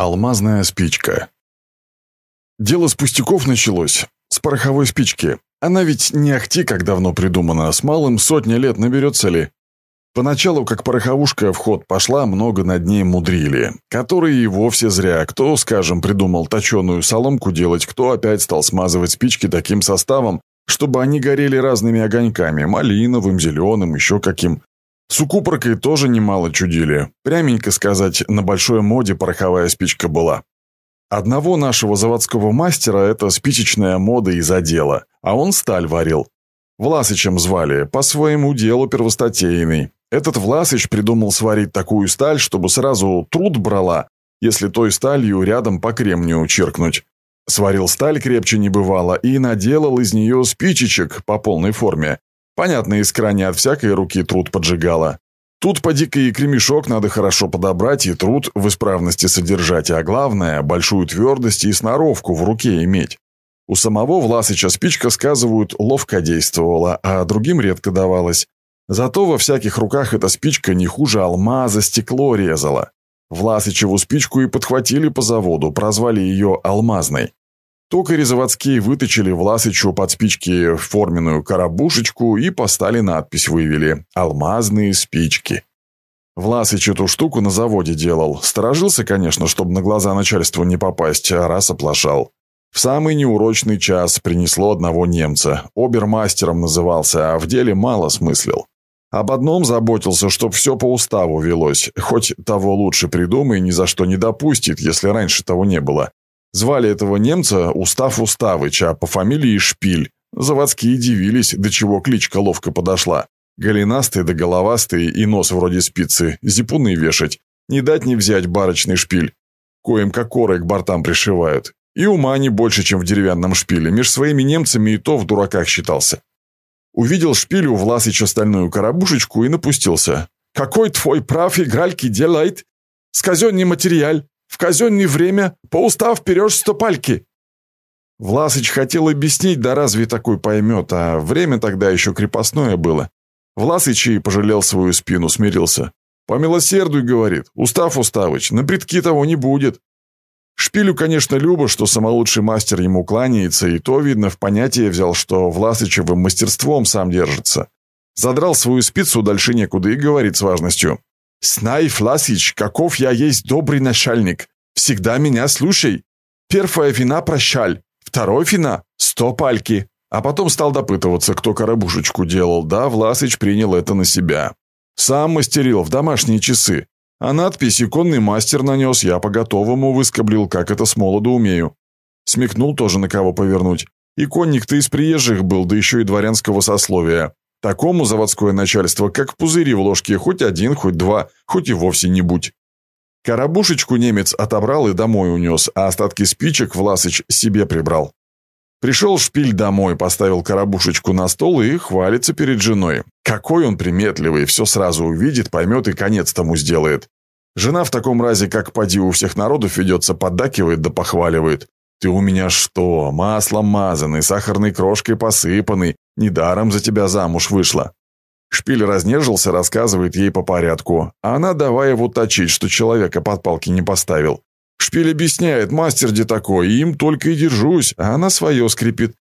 Алмазная спичка. Дело с пустяков началось. С пороховой спички. Она ведь не ахти как давно придумана, с малым сотни лет наберется ли. Поначалу, как пороховушка в ход пошла, много над ней мудрили. Которые и вовсе зря. Кто, скажем, придумал точеную соломку делать, кто опять стал смазывать спички таким составом, чтобы они горели разными огоньками, малиновым, зеленым, еще каким. С укупоркой тоже немало чудили. Пряменько сказать, на большой моде пороховая спичка была. Одного нашего заводского мастера эта спичечная мода и задела, а он сталь варил. Власычем звали, по своему делу первостатейный. Этот Власыч придумал сварить такую сталь, чтобы сразу труд брала, если той сталью рядом по кремнию черкнуть. Сварил сталь крепче не бывало и наделал из нее спичечек по полной форме. Понятно, искра не от всякой руки труд поджигала. Тут поди-ка и кремешок надо хорошо подобрать и труд в исправности содержать, а главное – большую твердость и сноровку в руке иметь. У самого Власыча спичка, сказывают, ловко действовала, а другим редко давалась. Зато во всяких руках эта спичка не хуже алмаза стекло резала. Власычеву спичку и подхватили по заводу, прозвали ее «алмазной». Токари заводские выточили Власычу под спички форменную коробушечку и поставили надпись вывели «Алмазные спички». Власыч эту штуку на заводе делал. Сторожился, конечно, чтобы на глаза начальству не попасть, а раз оплошал. В самый неурочный час принесло одного немца. Обермастером назывался, а в деле мало смыслил. Об одном заботился, чтоб все по уставу велось, хоть того лучше придумай, ни за что не допустит, если раньше того не было. Звали этого немца Устав Уставыч, а по фамилии Шпиль. Заводские дивились, до чего кличка ловко подошла. Голенастый да головастый и нос вроде спицы, зипуны вешать. Не дать не взять барочный шпиль. Коим кокоры к бортам пришивают. И ума не больше, чем в деревянном шпиле. Меж своими немцами и то в дураках считался. Увидел шпилю в Власыча стальную коробушечку и напустился. «Какой твой прав игральки делает? С казенный материаль, в казенное время, по устав берешь стопальки». Власыч хотел объяснить, да разве такой поймет, а время тогда еще крепостное было. Власыч и пожалел свою спину, смирился. «Помилосердуй, — говорит, — устав Уставыч, на предки того не будет. Шпилю, конечно, любо, что самолучший мастер ему кланяется, и то, видно, в понятие взял, что Власычевым мастерством сам держится. Задрал свою спицу дальше некуда и говорит с важностью. «Снай, Власыч, каков я есть добрый начальник. Всегда меня слушай. Первая вина прощаль, второй вина – сто пальки». А потом стал допытываться, кто коробушечку делал. Да, Власыч принял это на себя. Сам мастерил в домашние часы. А надпись «Иконный мастер» нанес, я по-готовому выскоблил, как это с молоду умею. Смекнул тоже на кого повернуть. Иконник-то из приезжих был, да еще и дворянского сословия. Такому заводское начальство, как пузыри в ложке, хоть один, хоть два, хоть и вовсе не будь. Коробушечку немец отобрал и домой унес, а остатки спичек Власыч себе прибрал. Пришел шпиль домой, поставил коробушечку на стол и хвалится перед женой. Какой он приметливый, все сразу увидит, поймет и конец тому сделает. Жена в таком разе, как поди у всех народов ведется, поддакивает да похваливает. «Ты у меня что, маслом мазанный, сахарной крошкой посыпанный, недаром за тебя замуж вышла». Шпиль разнежился, рассказывает ей по порядку, а она давай его точить, что человека под палки не поставил. Шпиль объясняет, мастер где такой, им только и держусь, а она свое скрипит.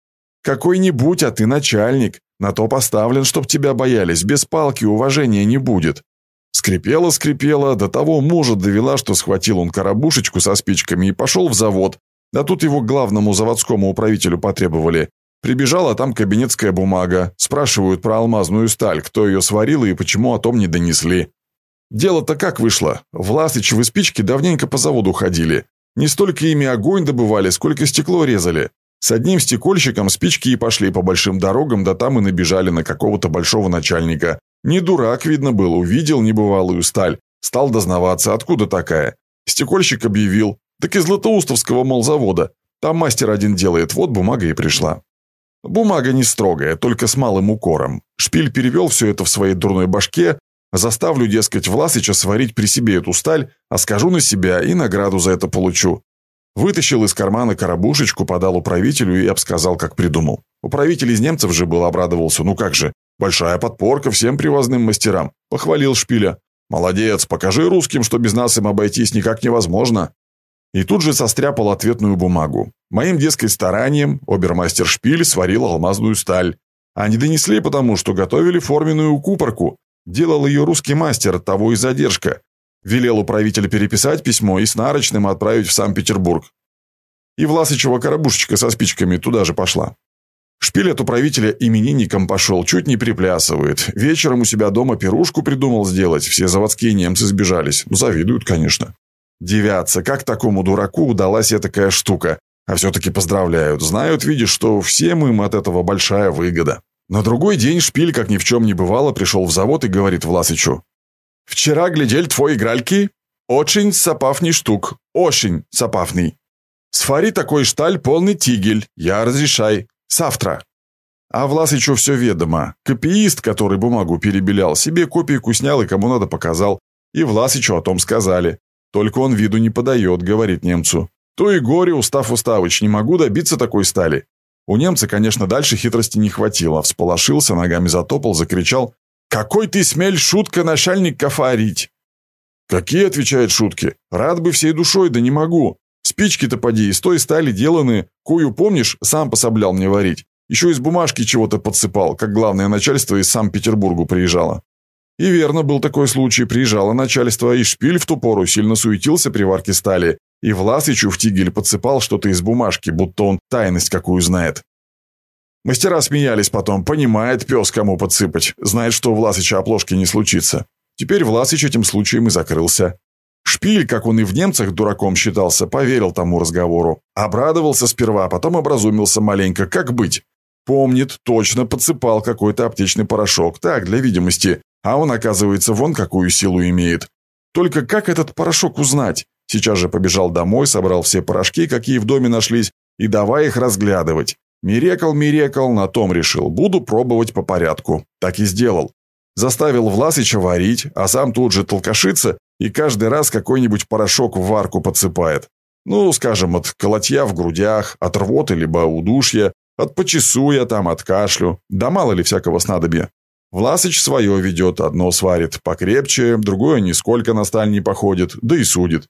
Какой-нибудь, а ты начальник, на то поставлен, чтоб тебя боялись, без палки уважения не будет. Скрипела-скрипела, до того мужа довела, что схватил он коробушечку со спичками и пошел в завод. Да тут его главному заводскому управителю потребовали. Прибежала там кабинетская бумага. Спрашивают про алмазную сталь, кто ее сварил и почему о том не донесли. Дело-то как вышло? Власычевы спички давненько по заводу ходили. Не столько ими огонь добывали, сколько стекло резали. С одним стекольщиком спички и пошли по большим дорогам, да там и набежали на какого-то большого начальника. Не дурак, видно был, увидел небывалую сталь. Стал дознаваться, откуда такая. Стекольщик объявил. Так из Златоустовского, мол, завода. Там мастер один делает, вот бумага и пришла. Бумага не строгая, только с малым укором. Шпиль перевел все это в своей дурной башке, Заставлю, дескать, Власыча сварить при себе эту сталь, а скажу на себя и награду за это получу. Вытащил из кармана коробушечку, подал управителю и обсказал, как придумал. Управитель из немцев же был обрадовался. Ну как же, большая подпорка всем привозным мастерам. Похвалил Шпиля. Молодец, покажи русским, что без нас им обойтись никак невозможно. И тут же состряпал ответную бумагу. Моим, дескать, старанием обермастер Шпиль сварил алмазную сталь. Они донесли потому, что готовили форменную купорку. Делал ее русский мастер, того и задержка. Велел управитель переписать письмо и с нарочным отправить в Санкт-Петербург. И Власычева коробушечка со спичками туда же пошла. Шпиль от управителя именинником пошел, чуть не приплясывает. Вечером у себя дома пирушку придумал сделать, все заводские немцы сбежались. Завидуют, конечно. Девятся, как такому дураку удалась такая штука. А все-таки поздравляют. Знают, видишь, что всем им от этого большая выгода. На другой день Шпиль, как ни в чем не бывало, пришел в завод и говорит Власычу. «Вчера глядел твой игральки. Очень сапафный штук. Очень сапафный. Сфари такой шталь полный тигель. Я разрешай. Завтра». А Власычу все ведомо. Копиист, который бумагу перебелял, себе копийку снял и кому надо показал. И Власычу о том сказали. Только он виду не подает, говорит немцу. То и горе, устав Уставыч, не могу добиться такой стали. У немца, конечно, дальше хитрости не хватило. Всполошился, ногами затопал, закричал. «Какой ты смель, шутка, начальник кафарить!» «Какие?» — отвечает шутки. «Рад бы всей душой, да не могу. Спички-то поди из той стали деланы. Кую, помнишь, сам пособлял мне варить. Еще из бумажки чего-то подсыпал, как главное начальство из Санкт-Петербургу приезжало. И верно, был такой случай. Приезжало начальство, и шпиль в ту пору сильно суетился при варке стали. И Власычу в тигель подсыпал что-то из бумажки, будто он тайность какую знает. Мастера смеялись потом. Понимает пес, кому подсыпать. Знает, что у Власыча оплошки не случится. Теперь Власыч этим случаем и закрылся. Шпиль, как он и в немцах дураком считался, поверил тому разговору. Обрадовался сперва, а потом образумился маленько. Как быть? Помнит, точно подсыпал какой-то аптечный порошок. Так, для видимости. А он, оказывается, вон какую силу имеет. Только как этот порошок узнать? Сейчас же побежал домой, собрал все порошки, какие в доме нашлись, и давай их разглядывать. Мирекал, мирекал, на том решил. Буду пробовать по порядку. Так и сделал. Заставил Власича варить, а сам тут же толкашится и каждый раз какой-нибудь порошок в варку подсыпает. Ну, скажем, от колотья в грудях, от рвоты либо удушья, от почесуя там, от кашлю, да мало ли всякого снадобья. Власыч свое ведет, одно сварит покрепче, другое нисколько на сталь не походит, да и судит.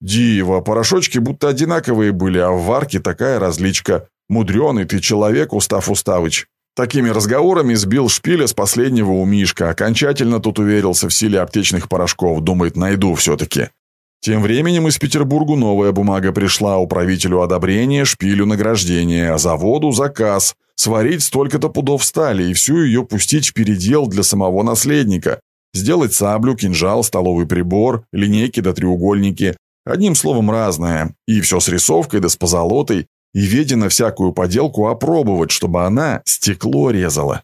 Диво, порошочки будто одинаковые были, а в варке такая различка. Мудреный ты человек, Устав Уставыч. Такими разговорами сбил шпиля с последнего у Мишка, окончательно тут уверился в силе аптечных порошков, думает, найду все-таки. Тем временем из Петербургу новая бумага пришла, управителю одобрение, шпилю награждение, а заводу заказ – сварить столько-то пудов стали и всю ее пустить в передел для самого наследника, сделать саблю, кинжал, столовый прибор, линейки да треугольники, одним словом разное, и все с рисовкой да с позолотой, и ведено всякую поделку опробовать, чтобы она стекло резала.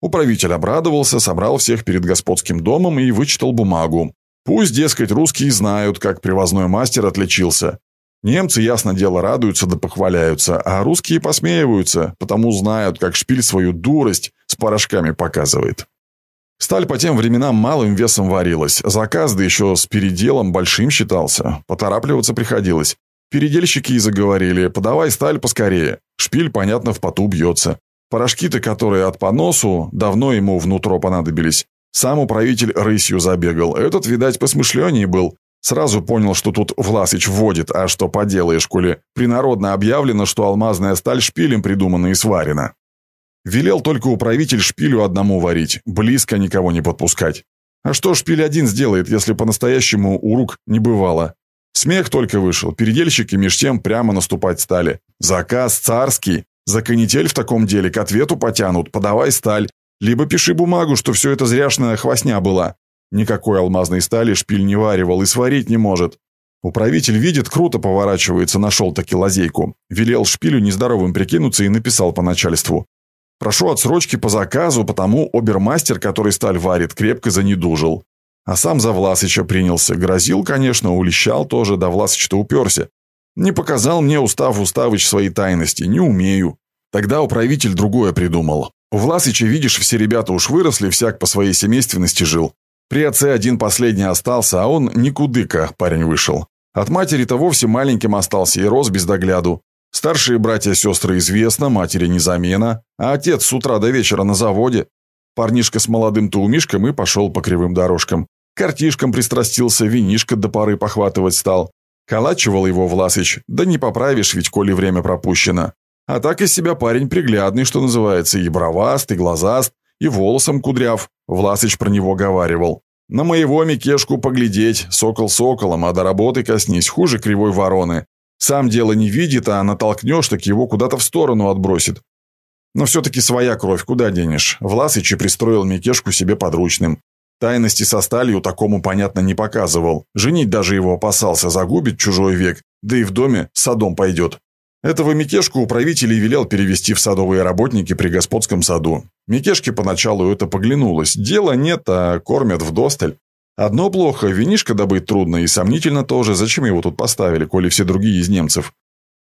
Управитель обрадовался, собрал всех перед господским домом и вычитал бумагу. Пусть, дескать, русские знают, как привозной мастер отличился. Немцы, ясно дело, радуются да похваляются, а русские посмеиваются, потому знают, как шпиль свою дурость с порошками показывает. Сталь по тем временам малым весом варилась, заказ да еще с переделом большим считался, поторапливаться приходилось. Передельщики и заговорили, подавай сталь поскорее, шпиль, понятно, в поту бьется. Порошки-то, которые от поносу, давно ему внутро понадобились. Сам управитель рысью забегал, этот, видать, посмышленнее был, Сразу понял, что тут Власыч вводит, а что поделаешь, коли принародно объявлено, что алмазная сталь шпилем придумана и сварена. Велел только управитель шпилю одному варить, близко никого не подпускать. А что шпиль один сделает, если по-настоящему у рук не бывало? Смех только вышел, передельщики меж тем прямо наступать стали. Заказ царский, за канитель в таком деле к ответу потянут, подавай сталь, либо пиши бумагу, что все это зряшная хвостня была. Никакой алмазной стали шпиль не варивал и сварить не может. Управитель видит, круто поворачивается, нашел таки лазейку. Велел шпилю нездоровым прикинуться и написал по начальству. Прошу отсрочки по заказу, потому обермастер, который сталь варит, крепко занедужил. А сам за Власыча принялся. Грозил, конечно, улещал тоже, да Власыч-то уперся. Не показал мне устав Уставыч своей тайности, не умею. Тогда управитель другое придумал. У Власыча, видишь, все ребята уж выросли, всяк по своей семейственности жил. При отце один последний остался, а он никудыка, парень вышел. От матери-то вовсе маленьким остался и рос без догляду. Старшие братья-сестры известно, матери не замена, а отец с утра до вечера на заводе. Парнишка с молодым таумишком и пошел по кривым дорожкам. Картишкам пристрастился, винишко до поры похватывать стал. Калачивал его Власыч, да не поправишь, ведь коли время пропущено. А так из себя парень приглядный, что называется, и броваст, и глазаст, и волосом кудряв. Власыч про него говаривал. На моего Микешку поглядеть, сокол соколом, а до работы коснись, хуже кривой вороны. Сам дело не видит, а натолкнешь, так его куда-то в сторону отбросит. Но все-таки своя кровь, куда денешь? Власыч и пристроил Микешку себе подручным. Тайности со сталью такому, понятно, не показывал. Женить даже его опасался, загубит чужой век, да и в доме садом пойдет. Этого Микешку управитель велел перевести в садовые работники при господском саду. Микешке поначалу это поглянулось. Дела нет, а кормят вдосталь. Одно плохо, винишко добыть трудно и сомнительно тоже, зачем его тут поставили, коли все другие из немцев.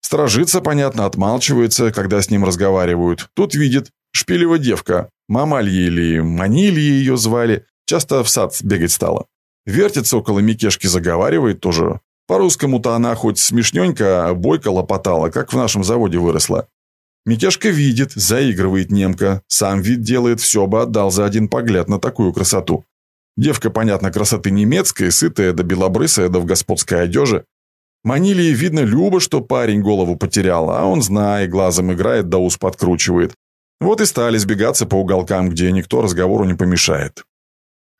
Стражится, понятно, отмалчивается, когда с ним разговаривают. Тут видит, шпилева девка, Мамалья или Манилья ее звали, Часто в сад бегать стала. Вертится около Микешки, заговаривает тоже. По-русскому-то она хоть смешненько, а бойко лопотала, как в нашем заводе выросла. Микешка видит, заигрывает немка, сам вид делает, все бы отдал за один погляд на такую красоту. Девка, понятно, красоты немецкая, сытая да белобрысая, да в господской одежде. Манилии видно любо, что парень голову потерял, а он, зная, глазом играет да ус подкручивает. Вот и стали сбегаться по уголкам, где никто разговору не помешает.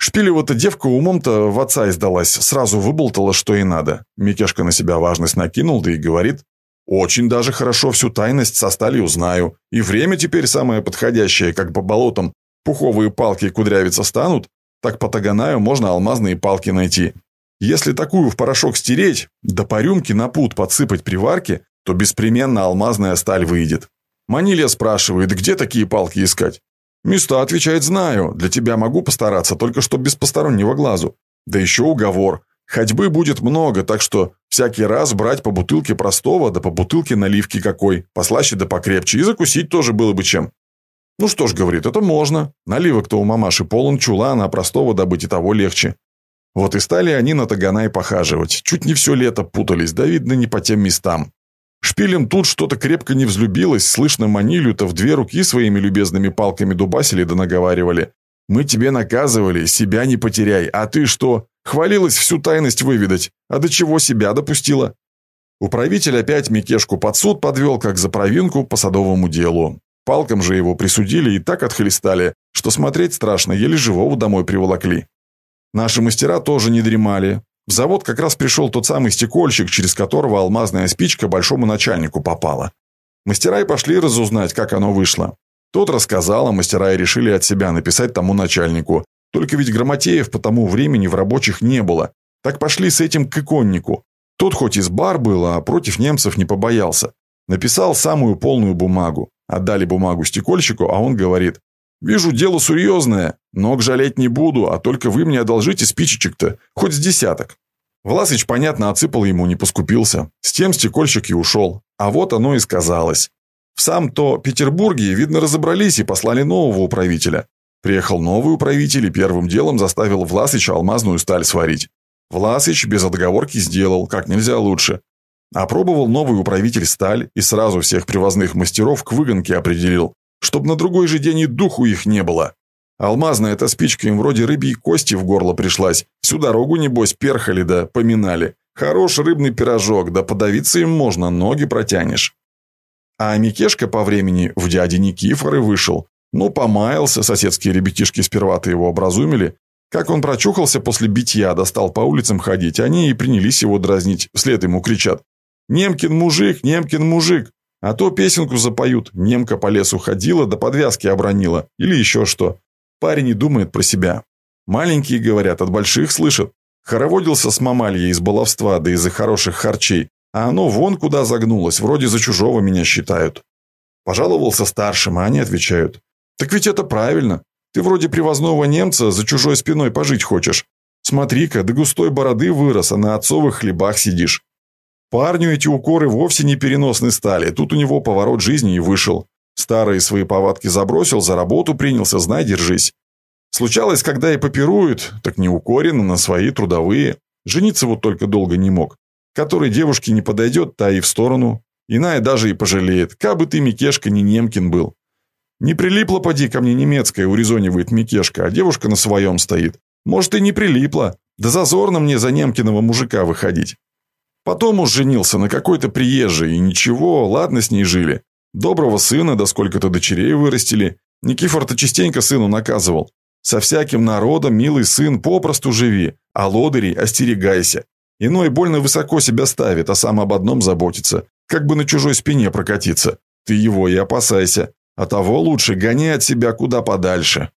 Шпилева-то девка умом-то в отца издалась, сразу выболтала, что и надо. Микешка на себя важность накинул, да и говорит. «Очень даже хорошо всю тайность со стали узнаю. И время теперь самое подходящее, как по болотам пуховые палки кудрявиться станут, так по Таганаю можно алмазные палки найти. Если такую в порошок стереть, да по рюмке на пуд подсыпать при варке, то беспременно алмазная сталь выйдет». Манилия спрашивает, где такие палки искать? «Места, отвечает, знаю. Для тебя могу постараться, только что без постороннего глазу. Да еще уговор. Ходьбы будет много, так что всякий раз брать по бутылке простого, да по бутылке наливки какой, послаще да покрепче, и закусить тоже было бы чем». «Ну что ж, — говорит, — это можно. Наливок-то у мамаши полон чулана, а простого добыть и того легче». Вот и стали они на Таганай похаживать. Чуть не все лето путались, да видно не по тем местам. Шпилем тут что-то крепко не взлюбилось, слышно манилю-то в две руки своими любезными палками дубасили да наговаривали. «Мы тебе наказывали, себя не потеряй, а ты что? Хвалилась всю тайность выведать, а до чего себя допустила?» Управитель опять Микешку под суд подвел, как за провинку по садовому делу. Палкам же его присудили и так отхлестали, что смотреть страшно, еле живого домой приволокли. Наши мастера тоже не дремали, в завод как раз пришел тот самый стекольщик, через которого алмазная спичка большому начальнику попала. Мастера и пошли разузнать, как оно вышло. Тот рассказал, а мастера и решили от себя написать тому начальнику. Только ведь Грамотеев по тому времени в рабочих не было. Так пошли с этим к иконнику. Тот хоть из бар был, а против немцев не побоялся. Написал самую полную бумагу. Отдали бумагу стекольщику, а он говорит, «Вижу, дело серьезное. Ног жалеть не буду, а только вы мне одолжите спичечек-то, хоть с десяток». Власыч, понятно, отсыпал ему, не поскупился. С тем стекольщик и ушел. А вот оно и сказалось. В сам-то Петербурге, видно, разобрались и послали нового управителя. Приехал новый управитель и первым делом заставил Власыча алмазную сталь сварить. Власыч без отговорки сделал, как нельзя лучше. Опробовал новый управитель сталь и сразу всех привозных мастеров к выгонке определил чтобы на другой же день и духу их не было. Алмазная эта спичка им вроде рыбьей кости в горло пришлась. Всю дорогу, небось, перхали да поминали. Хорош рыбный пирожок, да подавиться им можно, ноги протянешь. А Микешка по времени в дяде Никифоры вышел. Ну, помаялся, соседские ребятишки сперва-то его образумили. Как он прочухался после битья, достал по улицам ходить, они и принялись его дразнить, вслед ему кричат. «Немкин мужик, Немкин мужик!» А то песенку запоют, немка по лесу ходила, до подвязки обронила, или еще что. Парень не думает про себя. Маленькие, говорят, от больших слышат. Хороводился с мамальей из баловства, да из-за хороших харчей, а оно вон куда загнулось, вроде за чужого меня считают. Пожаловался старшим, а они отвечают. Так ведь это правильно. Ты вроде привозного немца за чужой спиной пожить хочешь. Смотри-ка, до густой бороды вырос, а на отцовых хлебах сидишь. Парню эти укоры вовсе не переносны стали, тут у него поворот жизни и вышел. Старые свои повадки забросил, за работу принялся, знай, держись. Случалось, когда и попируют, так не укоренно, на свои трудовые. Жениться вот только долго не мог. Который девушке не подойдет, та и в сторону. Иная даже и пожалеет, кабы ты, Микешка, не немкин был. Не прилипла, поди, ко мне немецкая, урезонивает Микешка, а девушка на своем стоит. Может, и не прилипла. Да зазорно мне за немкиного мужика выходить. Потом уж женился на какой-то приезжей, и ничего, ладно с ней жили. Доброго сына, да сколько-то дочерей вырастили. Никифор-то частенько сыну наказывал. Со всяким народом, милый сын, попросту живи, а лодырей остерегайся. Иной больно высоко себя ставит, а сам об одном заботится, как бы на чужой спине прокатиться. Ты его и опасайся, а того лучше гони от себя куда подальше.